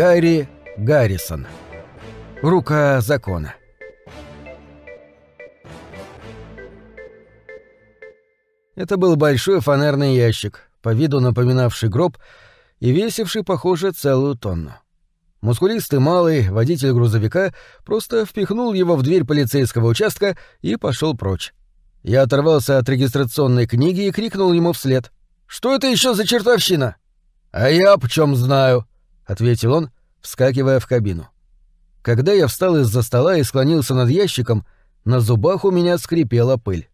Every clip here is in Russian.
Гарри Гаррисон. Рука закона. Это был большой фанерный ящик, по виду напоминавший гроб и весивший, похоже, целую тонну. Мускулистый малый водитель грузовика просто впихнул его в дверь полицейского участка и пошел прочь. Я оторвался от регистрационной книги и крикнул ему вслед. «Что это еще за чертовщина?» «А я почем знаю?» Ответил он, вскакивая в кабину. Когда я встал из-за стола и склонился над ящиком, на зубах у меня скрипела пыль.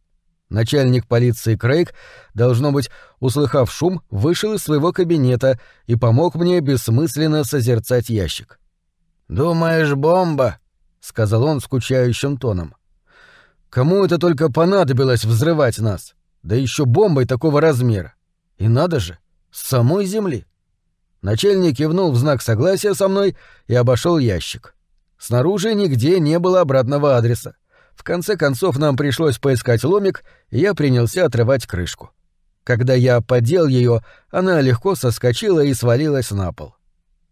Начальник полиции Крейг, должно быть, услыхав шум, вышел из своего кабинета и помог мне бессмысленно созерцать ящик. «Думаешь, бомба?» — сказал он скучающим тоном. «Кому это только понадобилось взрывать нас? Да еще бомбой такого размера. И надо же, с самой земли!» Начальник кивнул в знак согласия со мной и обошел ящик. Снаружи нигде не было обратного адреса. В конце концов нам пришлось поискать ломик, и я принялся отрывать крышку. Когда я подел ее, она легко соскочила и свалилась на пол.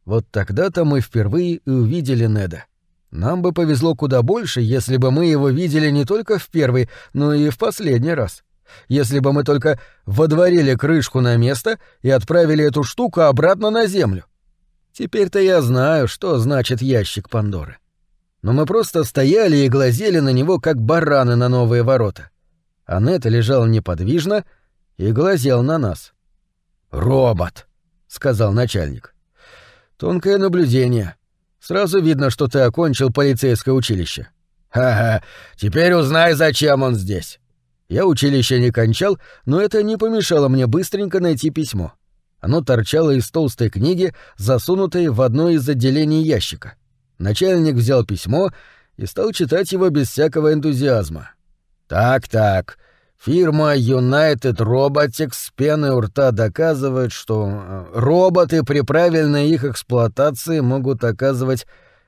Вот тогда-то мы впервые увидели Неда. Нам бы повезло куда больше, если бы мы его видели не только в первый, но и в последний раз если бы мы только водворили крышку на место и отправили эту штуку обратно на землю. Теперь-то я знаю, что значит ящик Пандоры. Но мы просто стояли и глазели на него, как бараны на новые ворота. Анетта лежал неподвижно и глазел на нас. «Робот», — сказал начальник. «Тонкое наблюдение. Сразу видно, что ты окончил полицейское училище». «Ха-ха, теперь узнай, зачем он здесь». Я училище не кончал, но это не помешало мне быстренько найти письмо. Оно торчало из толстой книги, засунутой в одно из отделений ящика. Начальник взял письмо и стал читать его без всякого энтузиазма. «Так-так, фирма United Robotics с пеной у рта доказывает, что э, роботы при правильной их эксплуатации могут оказывать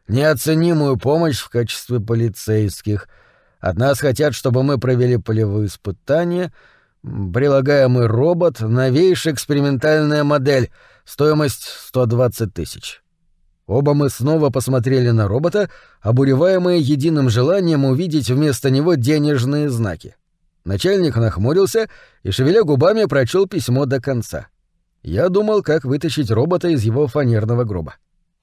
неоценимую помощь в качестве полицейских — от нас хотят, чтобы мы провели полевые испытания. Прилагаемый робот — новейшая экспериментальная модель, стоимость 120 тысяч. Оба мы снова посмотрели на робота, обуреваемые единым желанием увидеть вместо него денежные знаки. Начальник нахмурился и, шевеля губами, прочел письмо до конца. Я думал, как вытащить робота из его фанерного гроба.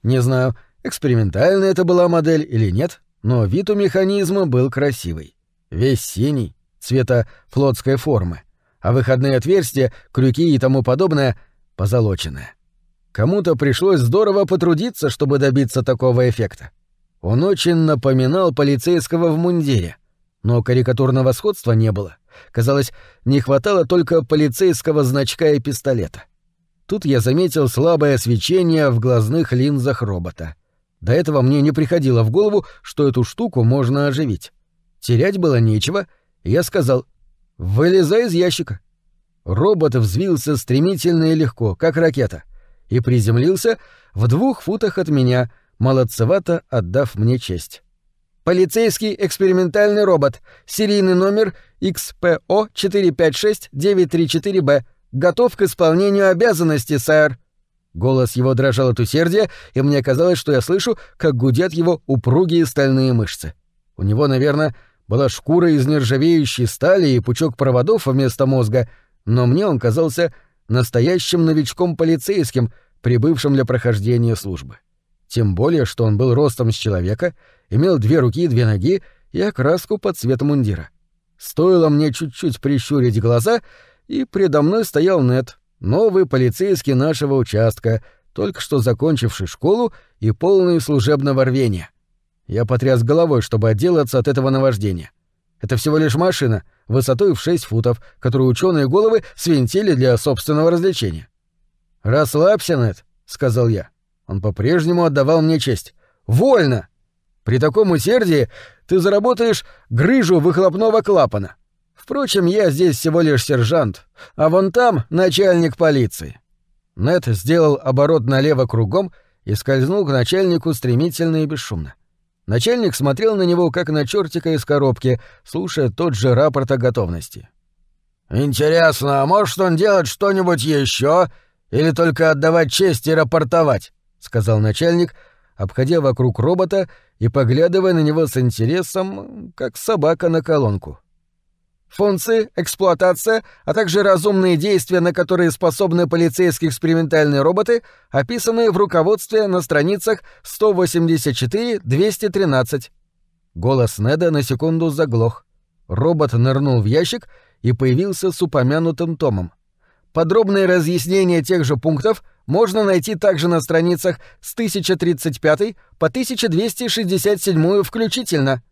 Не знаю, экспериментальная это была модель или нет, но вид у механизма был красивый. Весь синий, цвета флотской формы, а выходные отверстия, крюки и тому подобное — позолоченные. Кому-то пришлось здорово потрудиться, чтобы добиться такого эффекта. Он очень напоминал полицейского в мундире, но карикатурного сходства не было. Казалось, не хватало только полицейского значка и пистолета. Тут я заметил слабое свечение в глазных линзах робота — до этого мне не приходило в голову, что эту штуку можно оживить. Терять было нечего, и я сказал «Вылезай из ящика». Робот взвился стремительно и легко, как ракета, и приземлился в двух футах от меня, молодцевато отдав мне честь. «Полицейский экспериментальный робот, серийный номер XPO-456-934-B, готов к исполнению обязанностей, сэр», Голос его дрожал от усердия, и мне казалось, что я слышу, как гудят его упругие стальные мышцы. У него, наверное, была шкура из нержавеющей стали и пучок проводов вместо мозга, но мне он казался настоящим новичком-полицейским, прибывшим для прохождения службы. Тем более, что он был ростом с человека, имел две руки и две ноги и окраску под цвет мундира. Стоило мне чуть-чуть прищурить глаза, и предо мной стоял Нет, новый полицейский нашего участка, только что закончивший школу и полный служебного рвения. Я потряс головой, чтобы отделаться от этого наваждения. Это всего лишь машина, высотой в 6 футов, которую ученые головы свинтили для собственного развлечения. «Расслабься, Нед», — сказал я. Он по-прежнему отдавал мне честь. «Вольно! При таком усердии ты заработаешь грыжу выхлопного клапана. Впрочем, я здесь всего лишь сержант, а вон там начальник полиции. Нет сделал оборот налево кругом и скользнул к начальнику стремительно и бесшумно. Начальник смотрел на него, как на чертика из коробки, слушая тот же рапорт о готовности. «Интересно, а может он делать что-нибудь еще или только отдавать честь и рапортовать?» — сказал начальник, обходя вокруг робота и поглядывая на него с интересом, как собака на колонку. Функции, эксплуатация, а также разумные действия, на которые способны полицейские экспериментальные роботы, описаны в руководстве на страницах 184-213. Голос Неда на секунду заглох. Робот нырнул в ящик и появился с упомянутым томом. Подробные разъяснения тех же пунктов можно найти также на страницах с 1035 по 1267 включительно.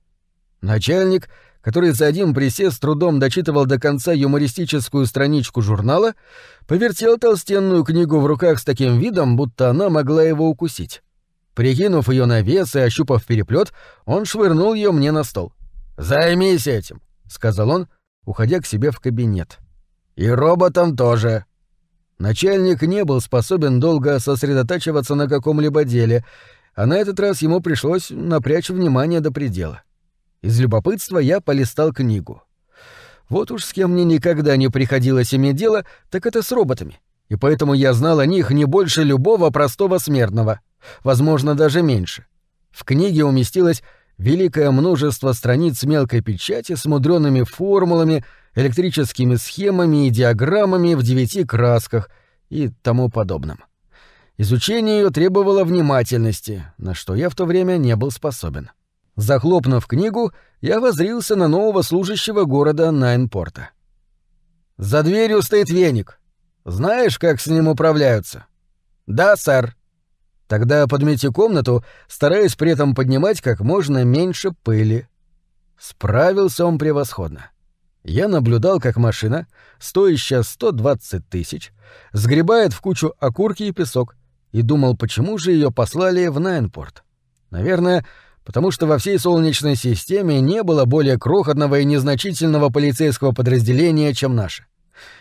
Начальник который за один присест с трудом дочитывал до конца юмористическую страничку журнала, повертел толстенную книгу в руках с таким видом, будто она могла его укусить. Прикинув ее на вес и ощупав переплет, он швырнул ее мне на стол. «Займись этим», — сказал он, уходя к себе в кабинет. «И роботом тоже». Начальник не был способен долго сосредотачиваться на каком-либо деле, а на этот раз ему пришлось напрячь внимание до предела. Из любопытства я полистал книгу. Вот уж с кем мне никогда не приходилось иметь дело, так это с роботами. И поэтому я знал о них не больше любого простого смертного. Возможно, даже меньше. В книге уместилось великое множество страниц мелкой печати с мудреными формулами, электрическими схемами и диаграммами в девяти красках и тому подобном. Изучение ее требовало внимательности, на что я в то время не был способен. — Захлопнув книгу, я возрился на нового служащего города Найнпорта. «За дверью стоит веник. Знаешь, как с ним управляются?» «Да, сэр». «Тогда подмети комнату, стараясь при этом поднимать как можно меньше пыли». Справился он превосходно. Я наблюдал, как машина, стоящая 120 тысяч, сгребает в кучу окурки и песок, и думал, почему же ее послали в Найнпорт. Наверное, потому что во всей Солнечной системе не было более крохотного и незначительного полицейского подразделения, чем наше.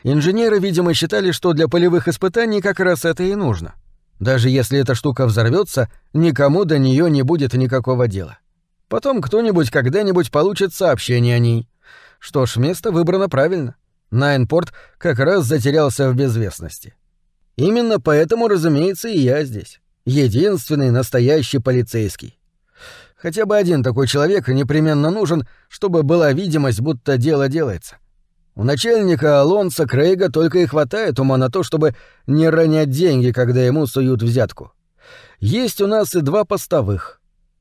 Инженеры, видимо, считали, что для полевых испытаний как раз это и нужно. Даже если эта штука взорвется, никому до нее не будет никакого дела. Потом кто-нибудь когда-нибудь получит сообщение о ней. Что ж, место выбрано правильно. Найнпорт как раз затерялся в безвестности. Именно поэтому, разумеется, и я здесь. Единственный настоящий полицейский. Хотя бы один такой человек непременно нужен, чтобы была видимость, будто дело делается. У начальника Алонса Крейга только и хватает ума на то, чтобы не ронять деньги, когда ему суют взятку. Есть у нас и два постовых.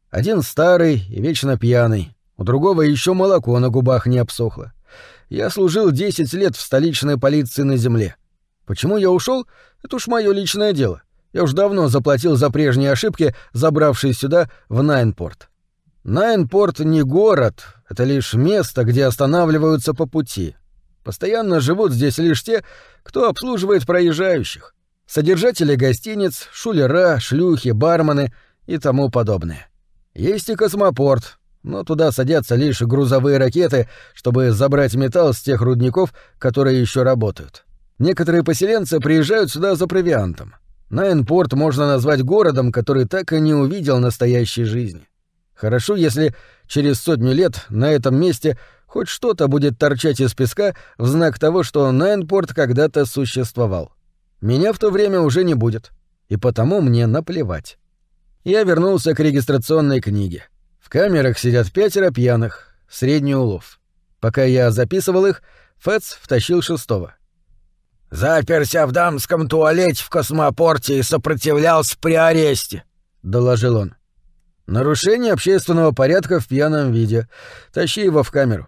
Один старый и вечно пьяный, у другого еще молоко на губах не обсохло. Я служил 10 лет в столичной полиции на земле. Почему я ушел? Это уж мое личное дело. Я уж давно заплатил за прежние ошибки, забравшись сюда в Найнпорт. Найнпорт не город, это лишь место, где останавливаются по пути. Постоянно живут здесь лишь те, кто обслуживает проезжающих. Содержатели гостиниц, шулера, шлюхи, бармены и тому подобное. Есть и космопорт, но туда садятся лишь грузовые ракеты, чтобы забрать металл с тех рудников, которые еще работают. Некоторые поселенцы приезжают сюда за провиантом. Найнпорт можно назвать городом, который так и не увидел настоящей жизни. Хорошо, если через сотню лет на этом месте хоть что-то будет торчать из песка в знак того, что Найнпорт когда-то существовал. Меня в то время уже не будет, и потому мне наплевать. Я вернулся к регистрационной книге. В камерах сидят пятеро пьяных, средний улов. Пока я записывал их, Фэтс втащил шестого. «Заперся в дамском туалете в космопорте и сопротивлялся при аресте», — доложил он. Нарушение общественного порядка в пьяном виде. Тащи его в камеру.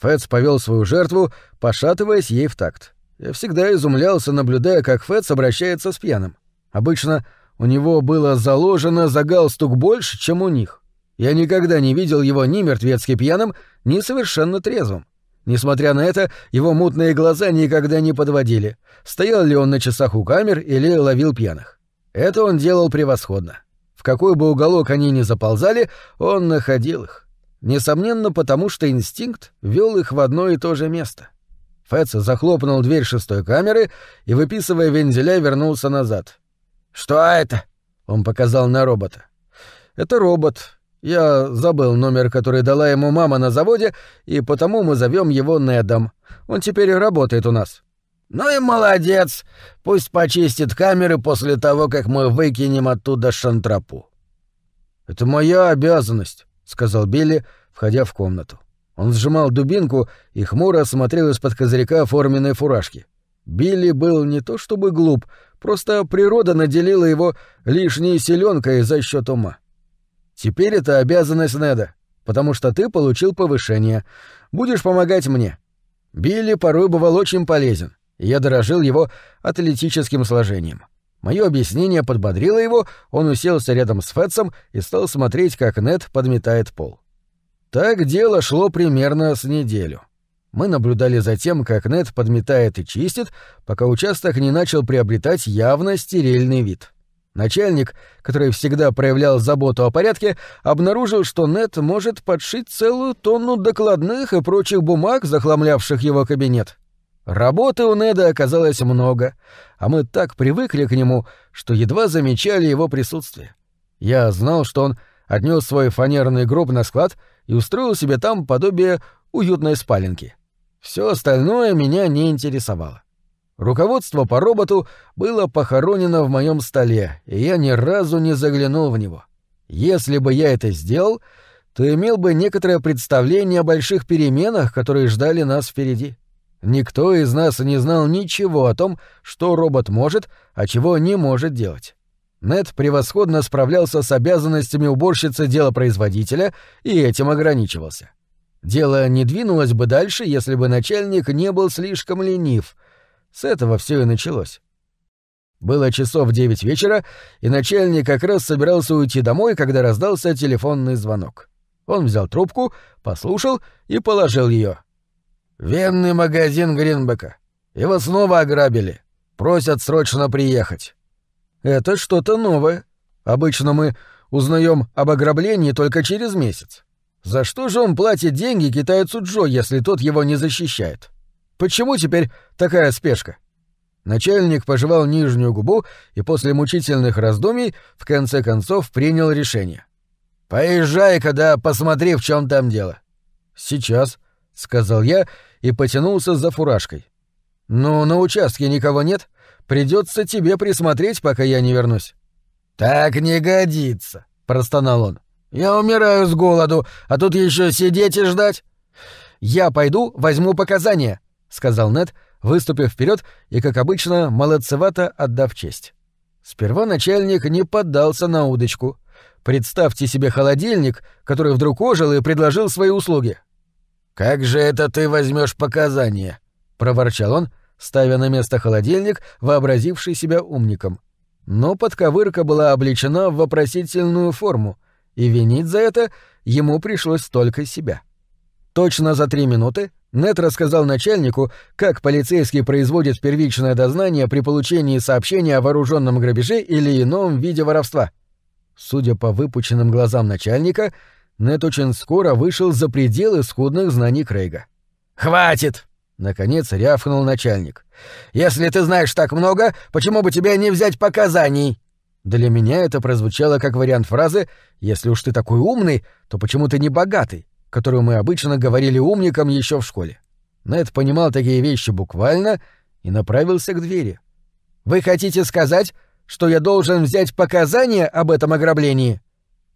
Фэтс повел свою жертву, пошатываясь ей в такт. Я всегда изумлялся, наблюдая, как Фэтс обращается с пьяным. Обычно у него было заложено за галстук больше, чем у них. Я никогда не видел его ни мертвецки пьяным, ни совершенно трезвым. Несмотря на это, его мутные глаза никогда не подводили. Стоял ли он на часах у камер или ловил пьяных. Это он делал превосходно. В какой бы уголок они ни заползали, он находил их. Несомненно, потому что инстинкт вел их в одно и то же место. Фэтс захлопнул дверь шестой камеры и, выписывая вензеля, вернулся назад. «Что это?» — он показал на робота. «Это робот. Я забыл номер, который дала ему мама на заводе, и потому мы зовем его Недом. Он теперь работает у нас». «Ну и молодец! Пусть почистит камеры после того, как мы выкинем оттуда шантропу». «Это моя обязанность», — сказал Билли, входя в комнату. Он сжимал дубинку и хмуро смотрел из-под козырька форменной фуражки. Билли был не то чтобы глуп, просто природа наделила его лишней силёнкой за счет ума. Теперь это обязанность Неда, потому что ты получил повышение. Будешь помогать мне. Билли порой бывал очень полезен я дорожил его атлетическим сложением. Мое объяснение подбодрило его, он уселся рядом с Фэтсом и стал смотреть, как Нед подметает пол. Так дело шло примерно с неделю. Мы наблюдали за тем, как Нед подметает и чистит, пока участок не начал приобретать явно стерильный вид. Начальник, который всегда проявлял заботу о порядке, обнаружил, что Нед может подшить целую тонну докладных и прочих бумаг, захламлявших его кабинет. Работы у Неда оказалось много, а мы так привыкли к нему, что едва замечали его присутствие. Я знал, что он отнес свой фанерный гроб на склад и устроил себе там подобие уютной спаленки. Все остальное меня не интересовало. Руководство по роботу было похоронено в моем столе, и я ни разу не заглянул в него. Если бы я это сделал, то имел бы некоторое представление о больших переменах, которые ждали нас впереди. Никто из нас не знал ничего о том, что робот может, а чего не может делать. Нет превосходно справлялся с обязанностями уборщицы делопроизводителя и этим ограничивался. Дело не двинулось бы дальше, если бы начальник не был слишком ленив. С этого все и началось. Было часов девять вечера, и начальник как раз собирался уйти домой, когда раздался телефонный звонок. Он взял трубку, послушал и положил ее. Венный магазин Гринбека. Его снова ограбили. Просят срочно приехать. Это что-то новое. Обычно мы узнаем об ограблении только через месяц. За что же он платит деньги китайцу Джо, если тот его не защищает? Почему теперь такая спешка? Начальник пожевал нижнюю губу и после мучительных раздумий в конце концов принял решение. «Поезжай, когда посмотри, в чем там дело». «Сейчас», — сказал я и потянулся за фуражкой. «Ну, на участке никого нет. Придется тебе присмотреть, пока я не вернусь». «Так не годится», — простонал он. «Я умираю с голоду, а тут еще сидеть и ждать». «Я пойду, возьму показания», — сказал Нед, выступив вперед и, как обычно, молодцевато отдав честь. Сперва начальник не поддался на удочку. Представьте себе холодильник, который вдруг ожил и предложил свои услуги. «Как же это ты возьмешь показания?» — проворчал он, ставя на место холодильник, вообразивший себя умником. Но подковырка была облечена в вопросительную форму, и винить за это ему пришлось только себя. Точно за три минуты Нет рассказал начальнику, как полицейский производит первичное дознание при получении сообщения о вооруженном грабеже или ином виде воровства. Судя по выпученным глазам начальника, нет очень скоро вышел за пределы скудных знаний Крейга. «Хватит!» — наконец рявкнул начальник. «Если ты знаешь так много, почему бы тебе не взять показаний?» Для меня это прозвучало как вариант фразы «Если уж ты такой умный, то почему ты не богатый?», которую мы обычно говорили умникам еще в школе. Нед понимал такие вещи буквально и направился к двери. «Вы хотите сказать, что я должен взять показания об этом ограблении?»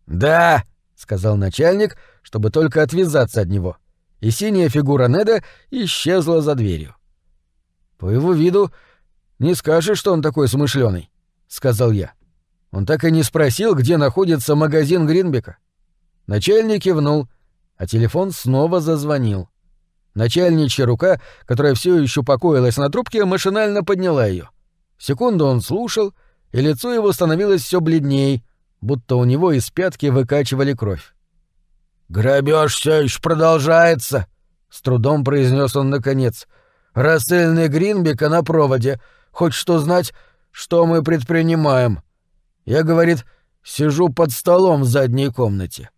«Да!» — сказал начальник, чтобы только отвязаться от него. И синяя фигура Неда исчезла за дверью. «По его виду не скажешь, что он такой смышленый», — сказал я. Он так и не спросил, где находится магазин Гринбека. Начальник кивнул, а телефон снова зазвонил. Начальничья рука, которая все еще покоилась на трубке, машинально подняла ее. Секунду он слушал, и лицо его становилось все бледней, будто у него из пятки выкачивали кровь. «Грабеж все еще продолжается», — с трудом произнес он наконец. «Рассыльный Гринбека на проводе. Хочет что знать, что мы предпринимаем. Я, говорит, сижу под столом в задней комнате».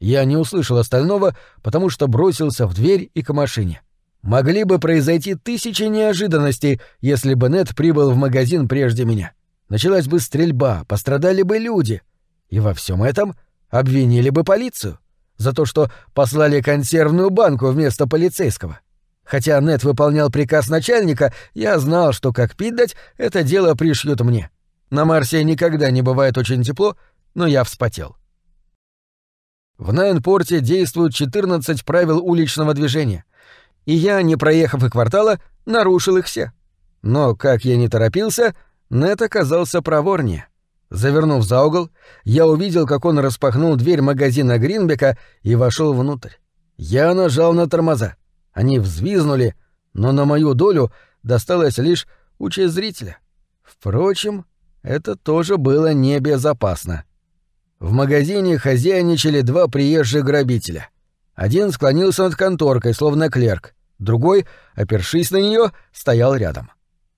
Я не услышал остального, потому что бросился в дверь и к машине. Могли бы произойти тысячи неожиданностей, если бы Нет прибыл в магазин прежде меня. Началась бы стрельба, пострадали бы люди. И во всем этом обвинили бы полицию за то, что послали консервную банку вместо полицейского. Хотя Нет выполнял приказ начальника, я знал, что как пить дать, это дело пришьют мне. На Марсе никогда не бывает очень тепло, но я вспотел. В Найнпорте действуют 14 правил уличного движения, и я, не проехав и квартала, нарушил их все. Но, как я не торопился, Нет оказался проворнее. Завернув за угол, я увидел, как он распахнул дверь магазина Гринбека и вошел внутрь. Я нажал на тормоза. Они взвизнули, но на мою долю досталось лишь участь зрителя. Впрочем, это тоже было небезопасно. В магазине хозяйничали два приезжих грабителя. Один склонился над конторкой, словно клерк, другой, опершись на нее, стоял рядом.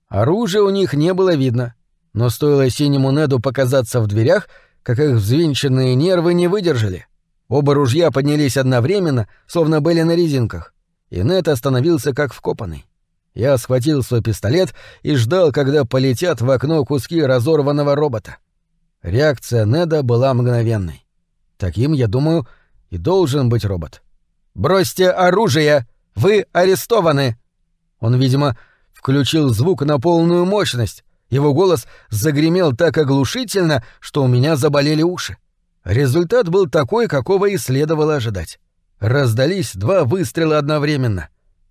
Оружия у них не было видно, но стоило синему Неду показаться в дверях, как их взвинченные нервы не выдержали. Оба ружья поднялись одновременно, словно были на резинках, и Нед остановился как вкопанный. Я схватил свой пистолет и ждал, когда полетят в окно куски разорванного робота. Реакция Неда была мгновенной. Таким, я думаю, и должен быть робот. «Бросьте оружие! Вы арестованы!» Он, видимо, включил звук на полную мощность. Его голос загремел так оглушительно, что у меня заболели уши. Результат был такой, какого и следовало ожидать. Раздались два выстрела одновременно.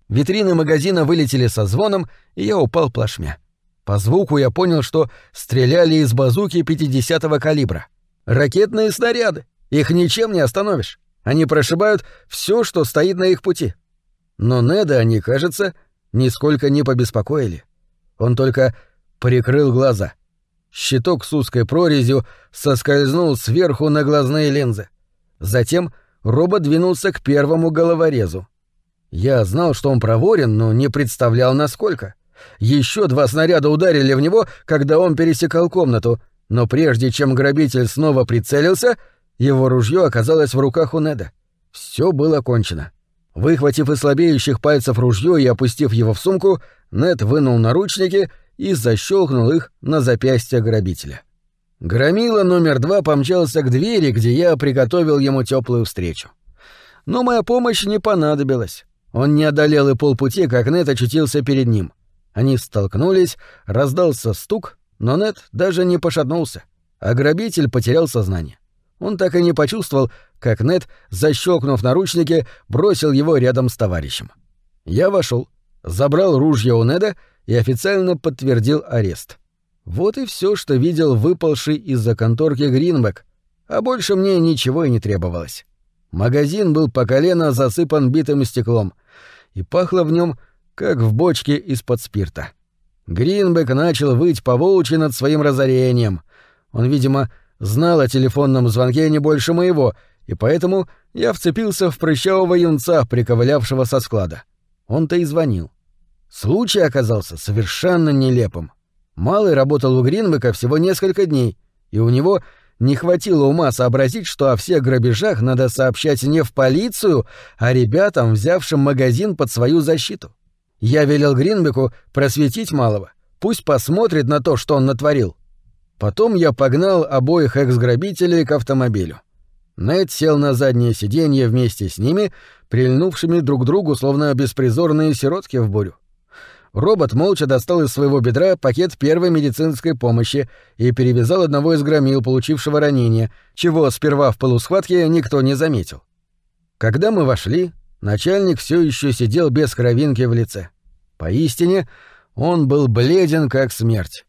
Витрины магазина вылетели со звоном, и я упал плашмя. По звуку я понял, что стреляли из базуки 50-го калибра. Ракетные снаряды. Их ничем не остановишь. Они прошибают все, что стоит на их пути. Но Неда они, кажется, нисколько не побеспокоили. Он только прикрыл глаза. Щиток с узкой прорезью соскользнул сверху на глазные линзы. Затем робот двинулся к первому головорезу. Я знал, что он проворен, но не представлял, насколько. Еще два снаряда ударили в него, когда он пересекал комнату, но прежде чем грабитель снова прицелился, его ружье оказалось в руках у Неда. Все было кончено. Выхватив из слабеющих пальцев ружье и опустив его в сумку, Нед вынул наручники и защелкнул их на запястье грабителя. Громила номер два помчался к двери, где я приготовил ему теплую встречу. Но моя помощь не понадобилась. Он не одолел и полпути, как Нет очутился перед ним. Они столкнулись, раздался стук, но Нет даже не пошатнулся, а грабитель потерял сознание. Он так и не почувствовал, как Нет, защелкнув наручники, бросил его рядом с товарищем. Я вошел, забрал ружье у Неда и официально подтвердил арест. Вот и все, что видел выпалший из-за конторки Гринбек, а больше мне ничего и не требовалось. Магазин был по колено засыпан битым стеклом, и пахло в нем, как в бочке из-под спирта. Гринбек начал выть по волчьи над своим разорением. Он, видимо, знал о телефонном звонке не больше моего, и поэтому я вцепился в прыщавого юнца, приковылявшего со склада. Он-то и звонил. Случай оказался совершенно нелепым. Малый работал у Гринбека всего несколько дней, и у него не хватило ума сообразить, что о всех грабежах надо сообщать не в полицию, а ребятам, взявшим магазин под свою защиту. Я велел Гринбеку просветить малого, пусть посмотрит на то, что он натворил. Потом я погнал обоих экс-грабителей к автомобилю. Нед сел на заднее сиденье вместе с ними, прильнувшими друг к другу, словно беспризорные сиротки в бурю. Робот молча достал из своего бедра пакет первой медицинской помощи и перевязал одного из громил, получившего ранение, чего сперва в полусхватке никто не заметил. Когда мы вошли, начальник все еще сидел без кровинки в лице. Поистине, он был бледен, как смерть.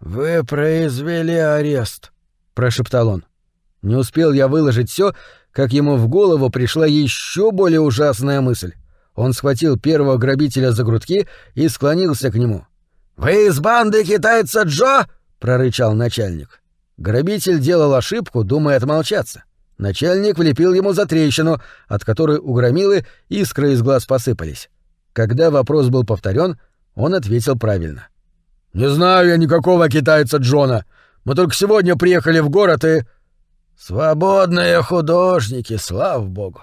«Вы произвели арест», — прошептал он. Не успел я выложить все, как ему в голову пришла еще более ужасная мысль. Он схватил первого грабителя за грудки и склонился к нему. «Вы из банды китайца Джо?» — прорычал начальник. Грабитель делал ошибку, думая отмолчаться. Начальник влепил ему за трещину, от которой у громилы искры из глаз посыпались. Когда вопрос был повторен, он ответил правильно. «Не знаю я никакого китайца Джона. Мы только сегодня приехали в город и...» «Свободные художники, слава богу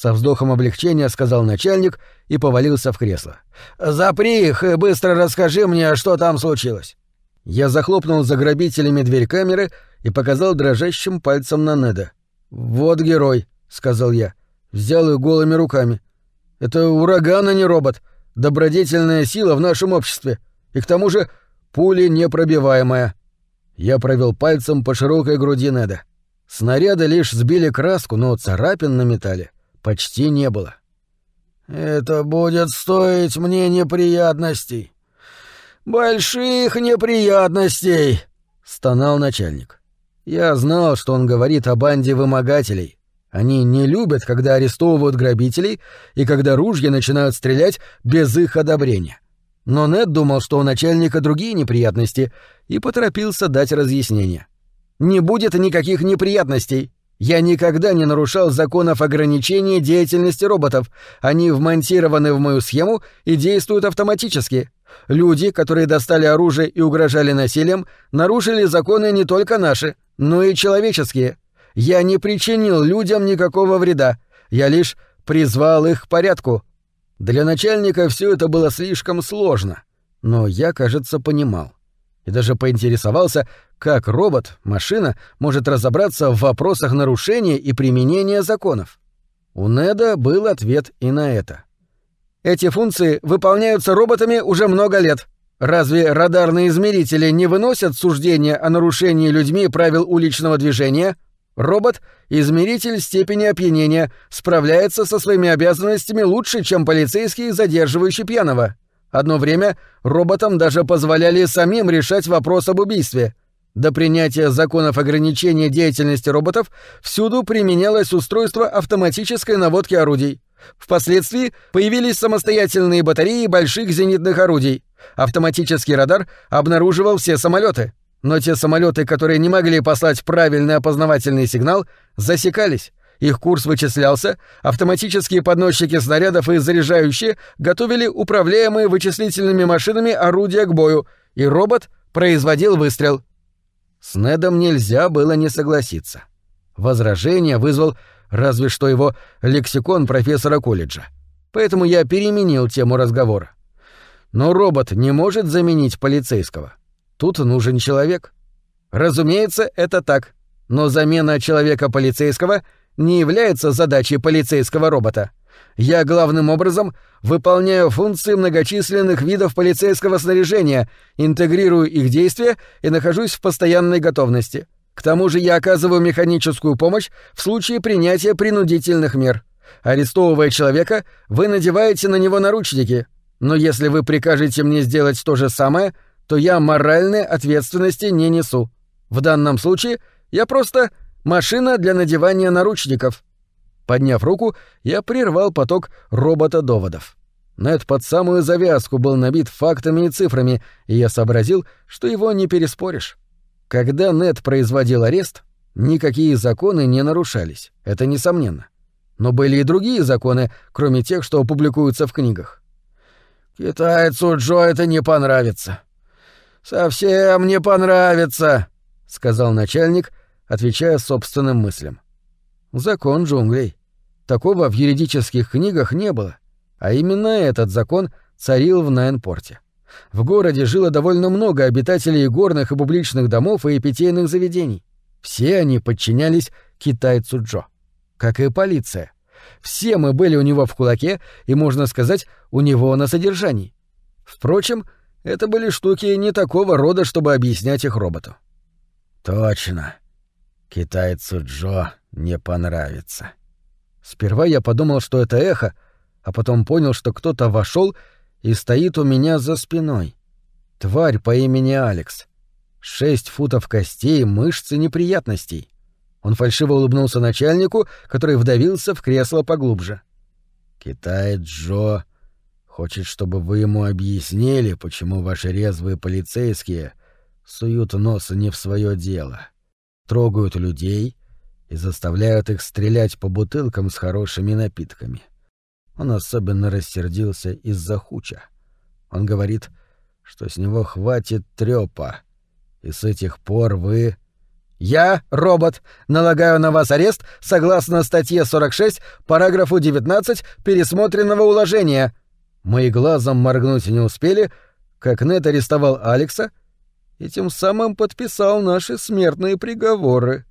со вздохом облегчения сказал начальник и повалился в кресло. «Запри их и быстро расскажи мне, что там случилось». Я захлопнул за грабителями дверь камеры и показал дрожащим пальцем на Неда. «Вот герой», — сказал я. Взял их голыми руками. Это ураган, а не робот. Добродетельная сила в нашем обществе. И к тому же пули непробиваемая. Я провел пальцем по широкой груди Неда. Снаряды лишь сбили краску, но царапин на металле почти не было. «Это будет стоить мне неприятностей. Больших неприятностей!» — стонал начальник. Я знал, что он говорит о банде вымогателей. Они не любят, когда арестовывают грабителей и когда ружья начинают стрелять без их одобрения. Но Нед думал, что у начальника другие неприятности, и поторопился дать разъяснение. «Не будет никаких неприятностей. Я никогда не нарушал законов ограничения деятельности роботов. Они вмонтированы в мою схему и действуют автоматически. Люди, которые достали оружие и угрожали насилием, нарушили законы не только наши, но и человеческие. Я не причинил людям никакого вреда. Я лишь призвал их к порядку. Для начальника все это было слишком сложно, но я, кажется, понимал и даже поинтересовался, как робот, машина, может разобраться в вопросах нарушения и применения законов. У Неда был ответ и на это. Эти функции выполняются роботами уже много лет. Разве радарные измерители не выносят суждения о нарушении людьми правил уличного движения? Робот — измеритель степени опьянения, справляется со своими обязанностями лучше, чем полицейский, задерживающий пьяного. Одно время роботам даже позволяли самим решать вопрос об убийстве. До принятия законов ограничения деятельности роботов всюду применялось устройство автоматической наводки орудий. Впоследствии появились самостоятельные батареи больших зенитных орудий. Автоматический радар обнаруживал все самолеты. Но те самолеты, которые не могли послать правильный опознавательный сигнал, засекались. Их курс вычислялся, автоматические подносчики снарядов и заряжающие готовили управляемые вычислительными машинами орудия к бою, и робот производил выстрел. С Недом нельзя было не согласиться. Возражение вызвал разве что его лексикон профессора колледжа. Поэтому я переменил тему разговора. Но робот не может заменить полицейского. Тут нужен человек. Разумеется, это так. Но замена человека полицейского — не является задачей полицейского робота. Я главным образом выполняю функции многочисленных видов полицейского снаряжения, интегрирую их действия и нахожусь в постоянной готовности. К тому же я оказываю механическую помощь в случае принятия принудительных мер. Арестовывая человека, вы надеваете на него наручники. Но если вы прикажете мне сделать то же самое, то я моральной ответственности не несу. В данном случае я просто Машина для надевания наручников. Подняв руку, я прервал поток робота-доводов. Нед под самую завязку был набит фактами и цифрами, и я сообразил, что его не переспоришь. Когда Нед производил арест, никакие законы не нарушались, это несомненно. Но были и другие законы, кроме тех, что публикуются в книгах. «Китайцу Джо это не понравится. Совсем не понравится», — сказал начальник, отвечая собственным мыслям. Закон джунглей. Такого в юридических книгах не было, а именно этот закон царил в Найнпорте. В городе жило довольно много обитателей горных и публичных домов и питейных заведений. Все они подчинялись китайцу Джо. Как и полиция. Все мы были у него в кулаке и, можно сказать, у него на содержании. Впрочем, это были штуки не такого рода, чтобы объяснять их роботу. «Точно», Китайцу Джо не понравится. Сперва я подумал, что это эхо, а потом понял, что кто-то вошел и стоит у меня за спиной. Тварь по имени Алекс. Шесть футов костей, мышц и неприятностей. Он фальшиво улыбнулся начальнику, который вдавился в кресло поглубже. «Китаец Джо хочет, чтобы вы ему объяснили, почему ваши резвые полицейские суют нос не в свое дело трогают людей и заставляют их стрелять по бутылкам с хорошими напитками. Он особенно рассердился из-за хуча. Он говорит, что с него хватит трёпа, и с этих пор вы... «Я, робот, налагаю на вас арест согласно статье 46, параграфу 19 пересмотренного уложения». Мои глазом моргнуть не успели, как Нет арестовал Алекса и тем самым подписал наши смертные приговоры.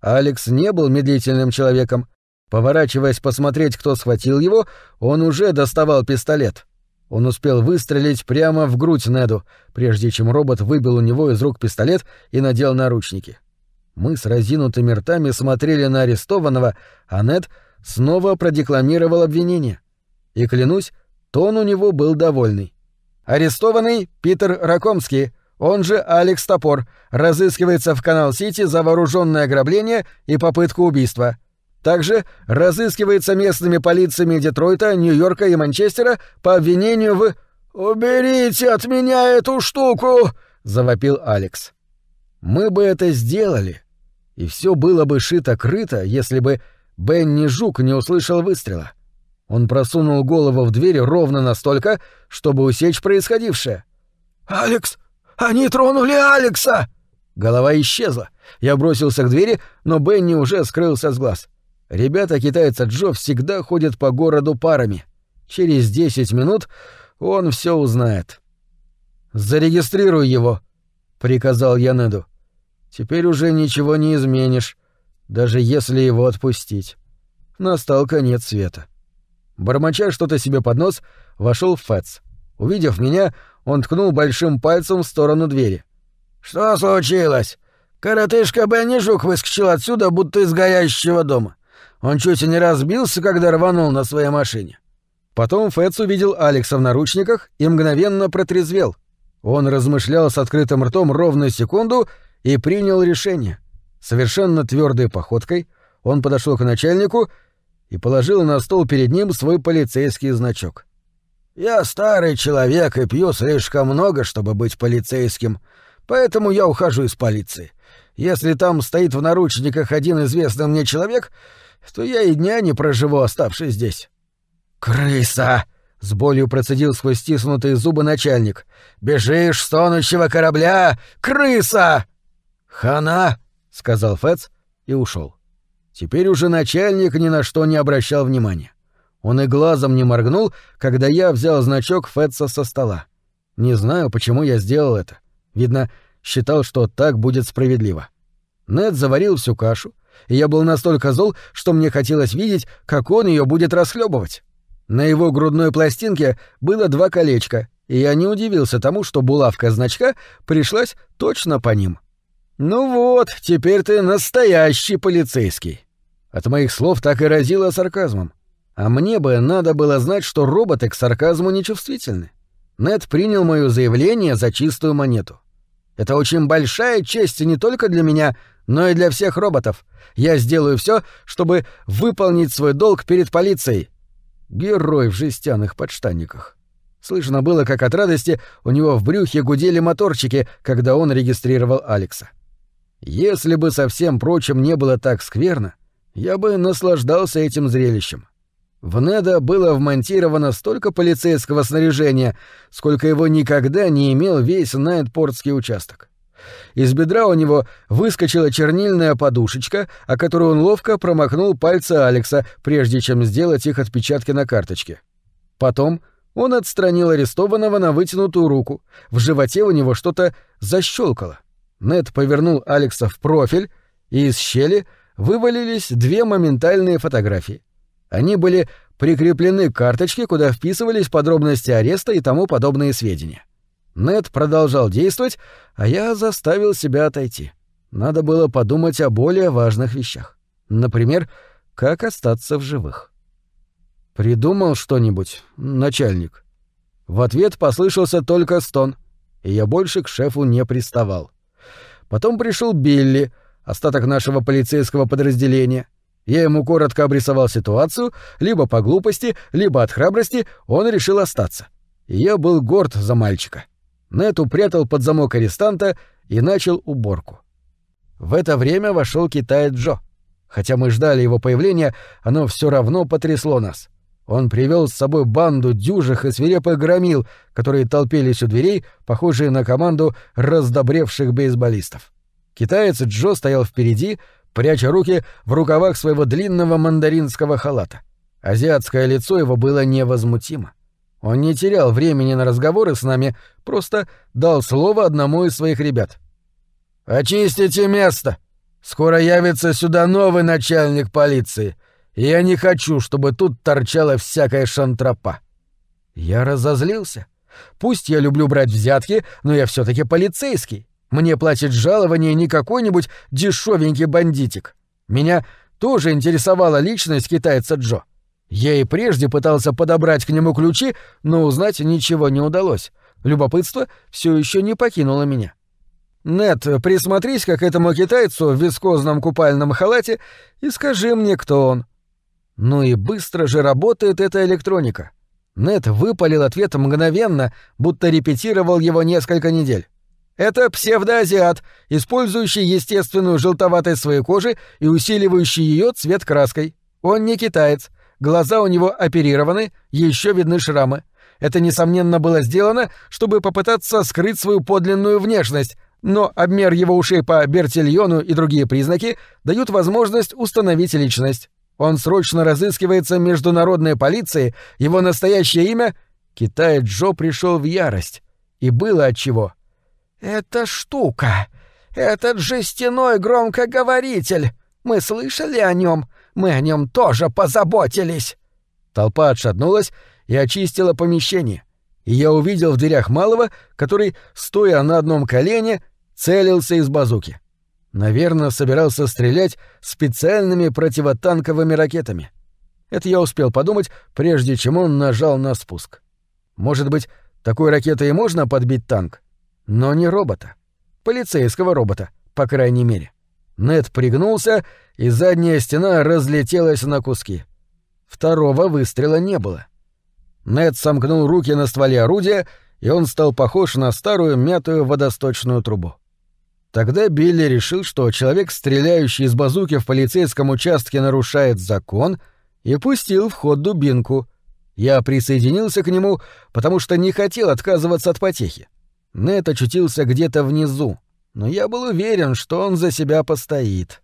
Алекс не был медлительным человеком. Поворачиваясь посмотреть, кто схватил его, он уже доставал пистолет. Он успел выстрелить прямо в грудь Неду, прежде чем робот выбил у него из рук пистолет и надел наручники. Мы с разинутыми ртами смотрели на арестованного, а Нед снова продекламировал обвинение. И, клянусь, тон у него был довольный. «Арестованный Питер Ракомский, он же Алекс Топор, разыскивается в Канал-Сити за вооруженное ограбление и попытку убийства. Также разыскивается местными полициями Детройта, Нью-Йорка и Манчестера по обвинению в... «Уберите от меня эту штуку!» — завопил Алекс. «Мы бы это сделали, и все было бы шито-крыто, если бы Бенни Жук не услышал выстрела. Он просунул голову в дверь ровно настолько, чтобы усечь происходившее. «Алекс! Они тронули Алекса!» Голова исчезла. Я бросился к двери, но Бенни уже скрылся с глаз. Ребята китайца Джо всегда ходят по городу парами. Через десять минут он все узнает. «Зарегистрируй его», — приказал я Неду. «Теперь уже ничего не изменишь, даже если его отпустить». Настал конец света. Бормоча что-то себе под нос, вошел Фэтс. Увидев меня, он ткнул большим пальцем в сторону двери. «Что случилось? Коротышка Бенни Жук выскочил отсюда, будто из горящего дома. Он чуть и не разбился, когда рванул на своей машине. Потом Фэтс увидел Алекса в наручниках и мгновенно протрезвел. Он размышлял с открытым ртом ровно секунду и принял решение. Совершенно твердой походкой он подошел к начальнику и положил на стол перед ним свой полицейский значок. «Я старый человек и пью слишком много, чтобы быть полицейским, поэтому я ухожу из полиции. Если там стоит в наручниках один известный мне человек, то я и дня не проживу, оставшись здесь. «Крыса!» — с болью процедил сквозь стиснутые зубы начальник. «Бежишь с тонущего корабля! Крыса!» «Хана!» — сказал Фэтс и ушел. Теперь уже начальник ни на что не обращал внимания. Он и глазом не моргнул, когда я взял значок Фэтса со стола. Не знаю, почему я сделал это. Видно, считал, что так будет справедливо. Нед заварил всю кашу, и я был настолько зол, что мне хотелось видеть, как он ее будет расхлебывать. На его грудной пластинке было два колечка, и я не удивился тому, что булавка значка пришлась точно по ним. «Ну вот, теперь ты настоящий полицейский». От моих слов так и разило сарказмом. А мне бы надо было знать, что роботы к сарказму нечувствительны. Нед принял мое заявление за чистую монету. Это очень большая честь не только для меня, но и для всех роботов. Я сделаю все, чтобы выполнить свой долг перед полицией. Герой в жестяных подштанниках. Слышно было, как от радости у него в брюхе гудели моторчики, когда он регистрировал Алекса. Если бы со всем прочим не было так скверно, я бы наслаждался этим зрелищем. В Неда было вмонтировано столько полицейского снаряжения, сколько его никогда не имел весь Найтпортский участок. Из бедра у него выскочила чернильная подушечка, о которую он ловко промахнул пальцы Алекса, прежде чем сделать их отпечатки на карточке. Потом он отстранил арестованного на вытянутую руку. В животе у него что-то защелкало. Нед повернул Алекса в профиль, и из щели вывалились две моментальные фотографии. Они были прикреплены к карточке, куда вписывались подробности ареста и тому подобные сведения. Нед продолжал действовать, а я заставил себя отойти. Надо было подумать о более важных вещах. Например, как остаться в живых. «Придумал что-нибудь, начальник?» В ответ послышался только стон, и я больше к шефу не приставал. Потом пришел Билли, остаток нашего полицейского подразделения. Я ему коротко обрисовал ситуацию, либо по глупости, либо от храбрости он решил остаться. И я был горд за мальчика. Нет упрятал под замок арестанта и начал уборку. В это время вошел китаец Джо. Хотя мы ждали его появления, оно все равно потрясло нас. Он привел с собой банду дюжих и свирепых громил, которые толпились у дверей, похожие на команду раздобревших бейсболистов. Китаец Джо стоял впереди, пряча руки в рукавах своего длинного мандаринского халата. Азиатское лицо его было невозмутимо. Он не терял времени на разговоры с нами, просто дал слово одному из своих ребят. «Очистите место! Скоро явится сюда новый начальник полиции, и я не хочу, чтобы тут торчала всякая шантропа». Я разозлился. Пусть я люблю брать взятки, но я все таки полицейский. Мне платит жалование не какой-нибудь дешевенький бандитик. Меня тоже интересовала личность китайца Джо. Я и прежде пытался подобрать к нему ключи, но узнать ничего не удалось. Любопытство все еще не покинуло меня. Нет, присмотрись-ка к этому китайцу в вискозном купальном халате и скажи мне, кто он. Ну и быстро же работает эта электроника. Нет выпалил ответ мгновенно, будто репетировал его несколько недель. Это псевдоазиат, использующий естественную желтоватость своей кожи и усиливающий ее цвет краской. Он не китаец. Глаза у него оперированы, еще видны шрамы. Это, несомненно, было сделано, чтобы попытаться скрыть свою подлинную внешность, но обмер его ушей по Бертильону и другие признаки дают возможность установить личность. Он срочно разыскивается международной полицией, его настоящее имя — Китай Джо пришел в ярость. И было отчего. «Эта штука! Этот жестяной громкоговоритель! Мы слышали о нем, мы о нем тоже позаботились!» Толпа отшатнулась и очистила помещение. И я увидел в дверях малого, который, стоя на одном колене, целился из базуки. Наверное, собирался стрелять специальными противотанковыми ракетами. Это я успел подумать, прежде чем он нажал на спуск. Может быть, такой ракетой и можно подбить танк? Но не робота. Полицейского робота, по крайней мере. Нед пригнулся, и задняя стена разлетелась на куски. Второго выстрела не было. Нед сомкнул руки на стволе орудия, и он стал похож на старую мятую водосточную трубу. Тогда Билли решил, что человек, стреляющий из базуки в полицейском участке, нарушает закон, и пустил в ход дубинку. Я присоединился к нему, потому что не хотел отказываться от потехи. Нет очутился где-то внизу, но я был уверен, что он за себя постоит.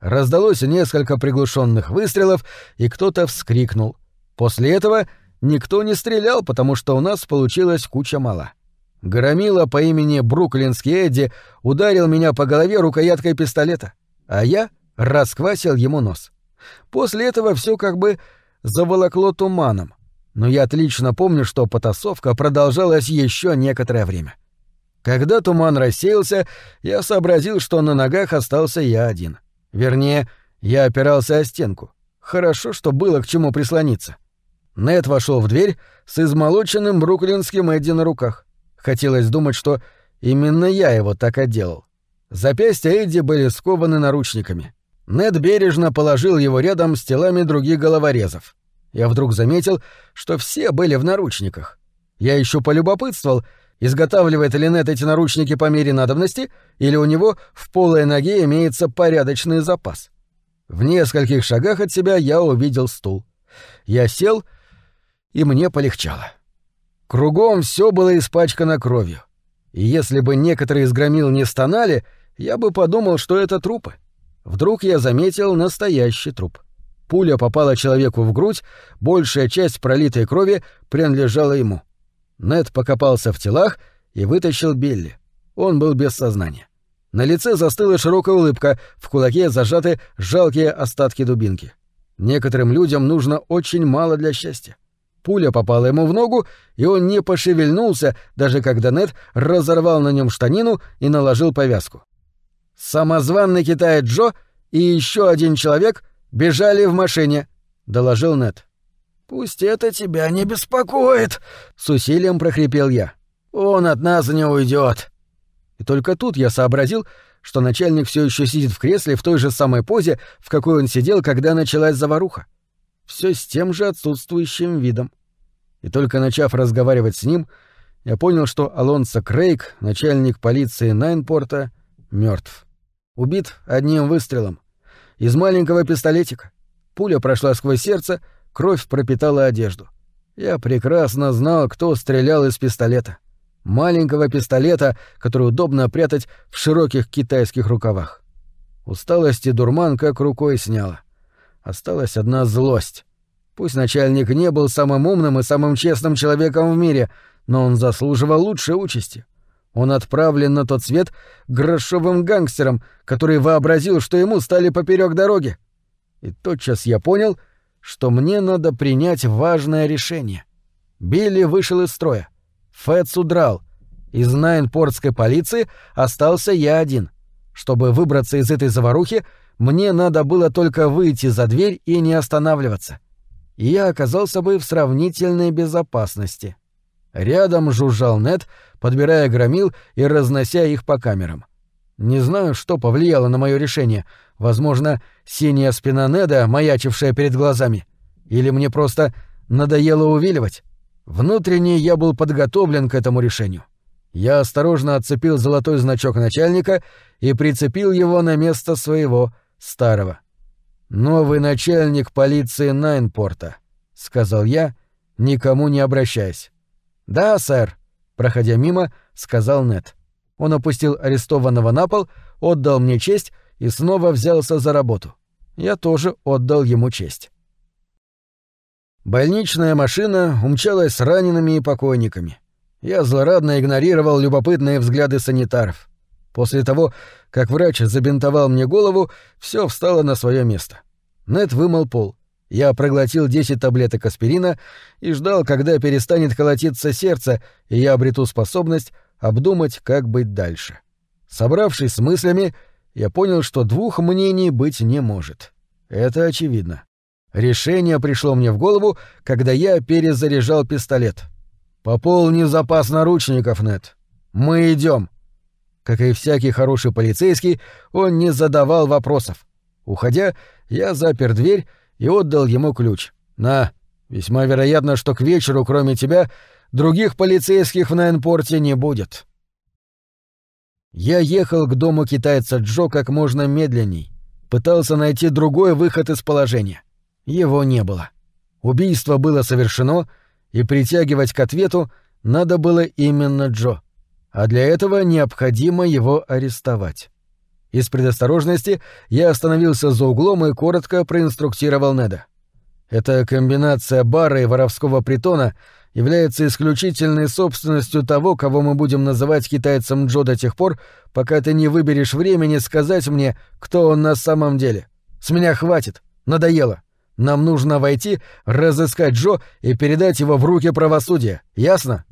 Раздалось несколько приглушенных выстрелов, и кто-то вскрикнул. После этого никто не стрелял, потому что у нас получилась куча мала. Громила по имени Бруклинский Эдди ударил меня по голове рукояткой пистолета, а я расквасил ему нос. После этого все как бы заволокло туманом, но я отлично помню, что потасовка продолжалась еще некоторое время. Когда туман рассеялся, я сообразил, что на ногах остался я один. Вернее, я опирался о стенку. Хорошо, что было к чему прислониться. Нед вошел в дверь с измолоченным бруклинским Эдди на руках. Хотелось думать, что именно я его так отделал. Запястья Эдди были скованы наручниками. Нед бережно положил его рядом с телами других головорезов. Я вдруг заметил, что все были в наручниках. Я еще полюбопытствовал — изготавливает ли Нет эти наручники по мере надобности, или у него в полой ноге имеется порядочный запас. В нескольких шагах от себя я увидел стул. Я сел, и мне полегчало. Кругом все было испачкано кровью. И если бы некоторые из громил не стонали, я бы подумал, что это трупы. Вдруг я заметил настоящий труп. Пуля попала человеку в грудь, большая часть пролитой крови принадлежала ему. — Нед покопался в телах и вытащил Билли. Он был без сознания. На лице застыла широкая улыбка, в кулаке зажаты жалкие остатки дубинки. Некоторым людям нужно очень мало для счастья. Пуля попала ему в ногу, и он не пошевельнулся, даже когда Нед разорвал на нем штанину и наложил повязку. «Самозванный китаец Джо и еще один человек бежали в машине», — доложил Нед. «Пусть это тебя не беспокоит», — с усилием прохрипел я. «Он от нас не уйдет. И только тут я сообразил, что начальник все еще сидит в кресле в той же самой позе, в какой он сидел, когда началась заваруха. Все с тем же отсутствующим видом. И только начав разговаривать с ним, я понял, что Алонсо Крейг, начальник полиции Найнпорта, мертв. Убит одним выстрелом. Из маленького пистолетика. Пуля прошла сквозь сердце, Кровь пропитала одежду. Я прекрасно знал, кто стрелял из пистолета. Маленького пистолета, который удобно прятать в широких китайских рукавах. Усталость и дурман как рукой сняла. Осталась одна злость. Пусть начальник не был самым умным и самым честным человеком в мире, но он заслуживал лучшей участи. Он отправлен на тот свет грошовым гангстером, который вообразил, что ему стали поперек дороги. И тотчас я понял, что мне надо принять важное решение. Билли вышел из строя. Фэтс удрал. Из Найнпортской полиции остался я один. Чтобы выбраться из этой заварухи, мне надо было только выйти за дверь и не останавливаться. И я оказался бы в сравнительной безопасности. Рядом жужжал Нет, подбирая громил и разнося их по камерам. Не знаю, что повлияло на мое решение. Возможно, синяя спина Неда, маячившая перед глазами. Или мне просто надоело увиливать. Внутренне я был подготовлен к этому решению. Я осторожно отцепил золотой значок начальника и прицепил его на место своего, старого. «Новый начальник полиции Найнпорта», — сказал я, никому не обращаясь. «Да, сэр», — проходя мимо, сказал Нет. Он опустил арестованного на пол, отдал мне честь и снова взялся за работу. Я тоже отдал ему честь. Больничная машина умчалась с ранеными и покойниками. Я злорадно игнорировал любопытные взгляды санитаров. После того, как врач забинтовал мне голову, все встало на свое место. Нет вымыл пол. Я проглотил 10 таблеток аспирина и ждал, когда перестанет колотиться сердце, и я обрету способность обдумать, как быть дальше. Собравшись с мыслями, я понял, что двух мнений быть не может. Это очевидно. Решение пришло мне в голову, когда я перезаряжал пистолет. «Пополни запас наручников, Нет. Мы идем. Как и всякий хороший полицейский, он не задавал вопросов. Уходя, я запер дверь и отдал ему ключ. «На, весьма вероятно, что к вечеру, кроме тебя, других полицейских в Найнпорте не будет». Я ехал к дому китайца Джо как можно медленней. Пытался найти другой выход из положения. Его не было. Убийство было совершено, и притягивать к ответу надо было именно Джо. А для этого необходимо его арестовать. Из предосторожности я остановился за углом и коротко проинструктировал Неда. Эта комбинация бара и воровского притона является исключительной собственностью того, кого мы будем называть китайцем Джо до тех пор, пока ты не выберешь времени сказать мне, кто он на самом деле. С меня хватит. Надоело. Нам нужно войти, разыскать Джо и передать его в руки правосудия. Ясно?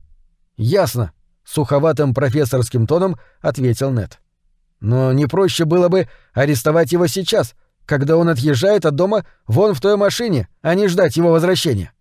Ясно. Суховатым профессорским тоном ответил Нет. Но не проще было бы арестовать его сейчас, когда он отъезжает от дома вон в той машине, а не ждать его возвращения.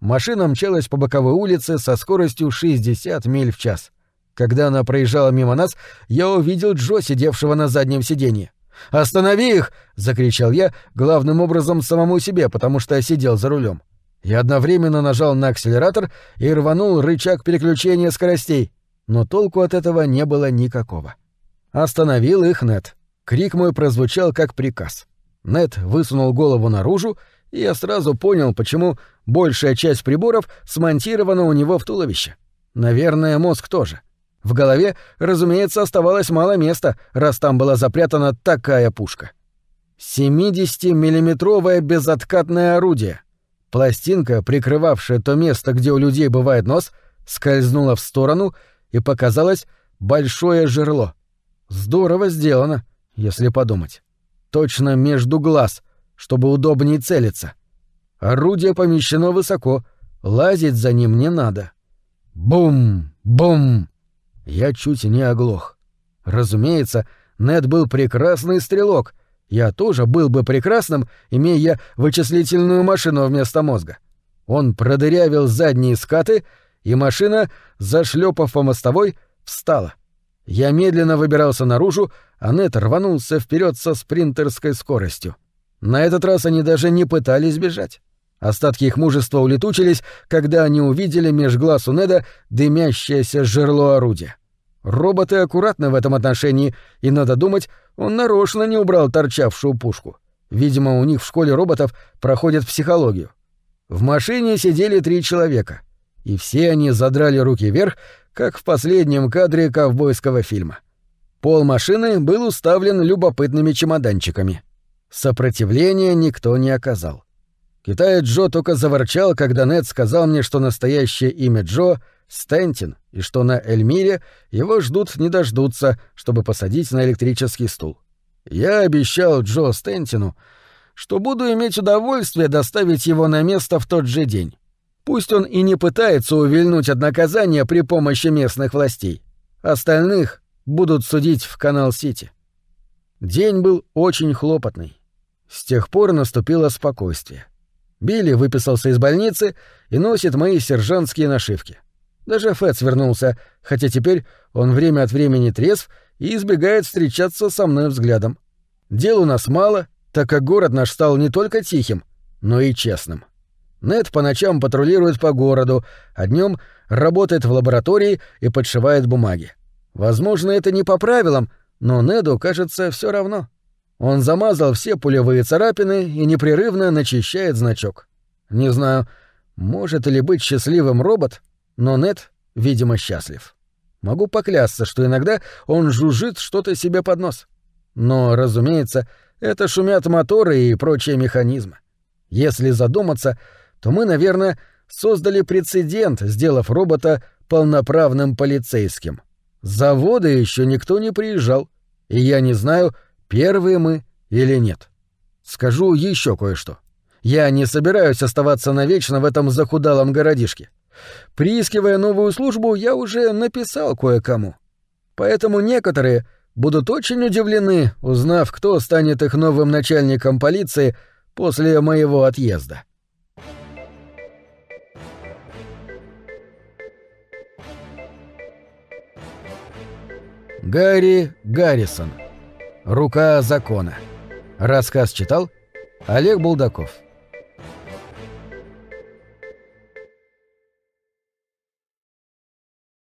Машина мчалась по боковой улице со скоростью 60 миль в час. Когда она проезжала мимо нас, я увидел Джо, сидевшего на заднем сиденье. «Останови их!» — закричал я, главным образом самому себе, потому что сидел за рулем. Я одновременно нажал на акселератор и рванул рычаг переключения скоростей, но толку от этого не было никакого. Остановил их Нет. Крик мой прозвучал как приказ. Нет высунул голову наружу, и я сразу понял, почему большая часть приборов смонтирована у него в туловище. Наверное, мозг тоже. В голове, разумеется, оставалось мало места, раз там была запрятана такая пушка. 70-миллиметровое безоткатное орудие. Пластинка, прикрывавшая то место, где у людей бывает нос, скользнула в сторону, и показалось большое жерло. Здорово сделано, если подумать. Точно между глаз, чтобы удобнее целиться. Орудие помещено высоко, лазить за ним не надо. Бум! Бум! Я чуть не оглох. Разумеется, Нед был прекрасный стрелок. Я тоже был бы прекрасным, имея вычислительную машину вместо мозга. Он продырявил задние скаты, и машина, зашлепав по мостовой, встала. Я медленно выбирался наружу, а Нет рванулся вперед со спринтерской скоростью. На этот раз они даже не пытались бежать. Остатки их мужества улетучились, когда они увидели меж глаз у Неда дымящееся жерло орудия. Роботы аккуратны в этом отношении, и, надо думать, он нарочно не убрал торчавшую пушку. Видимо, у них в школе роботов проходят психологию. В машине сидели три человека, и все они задрали руки вверх, как в последнем кадре ковбойского фильма. Пол машины был уставлен любопытными чемоданчиками. Сопротивления никто не оказал. Китаец Джо только заворчал, когда Нед сказал мне, что настоящее имя Джо — Стентин, и что на Эльмире его ждут не дождутся, чтобы посадить на электрический стул. Я обещал Джо Стентину что буду иметь удовольствие доставить его на место в тот же день. Пусть он и не пытается увильнуть от наказания при помощи местных властей. Остальных будут судить в Канал-Сити. День был очень хлопотный. С тех пор наступило спокойствие. Билли выписался из больницы и носит мои сержантские нашивки. Даже Фэтс вернулся, хотя теперь он время от времени трезв и избегает встречаться со мной взглядом. Дел у нас мало, так как город наш стал не только тихим, но и честным. Нед по ночам патрулирует по городу, а днем работает в лаборатории и подшивает бумаги. Возможно, это не по правилам, но Неду, кажется, все равно. Он замазал все пулевые царапины и непрерывно начищает значок. Не знаю, может ли быть счастливым робот, но Нет, видимо, счастлив. Могу поклясться, что иногда он жужжит что-то себе под нос. Но, разумеется, это шумят моторы и прочие механизмы. Если задуматься, то мы, наверное, создали прецедент, сделав робота полноправным полицейским. С завода еще никто не приезжал, и я не знаю, Первые мы или нет? Скажу еще кое-что. Я не собираюсь оставаться навечно в этом захудалом городишке. Приискивая новую службу, я уже написал кое-кому. Поэтому некоторые будут очень удивлены, узнав, кто станет их новым начальником полиции после моего отъезда. Гарри Гаррисон Рука закона. Рассказ читал Олег Булдаков.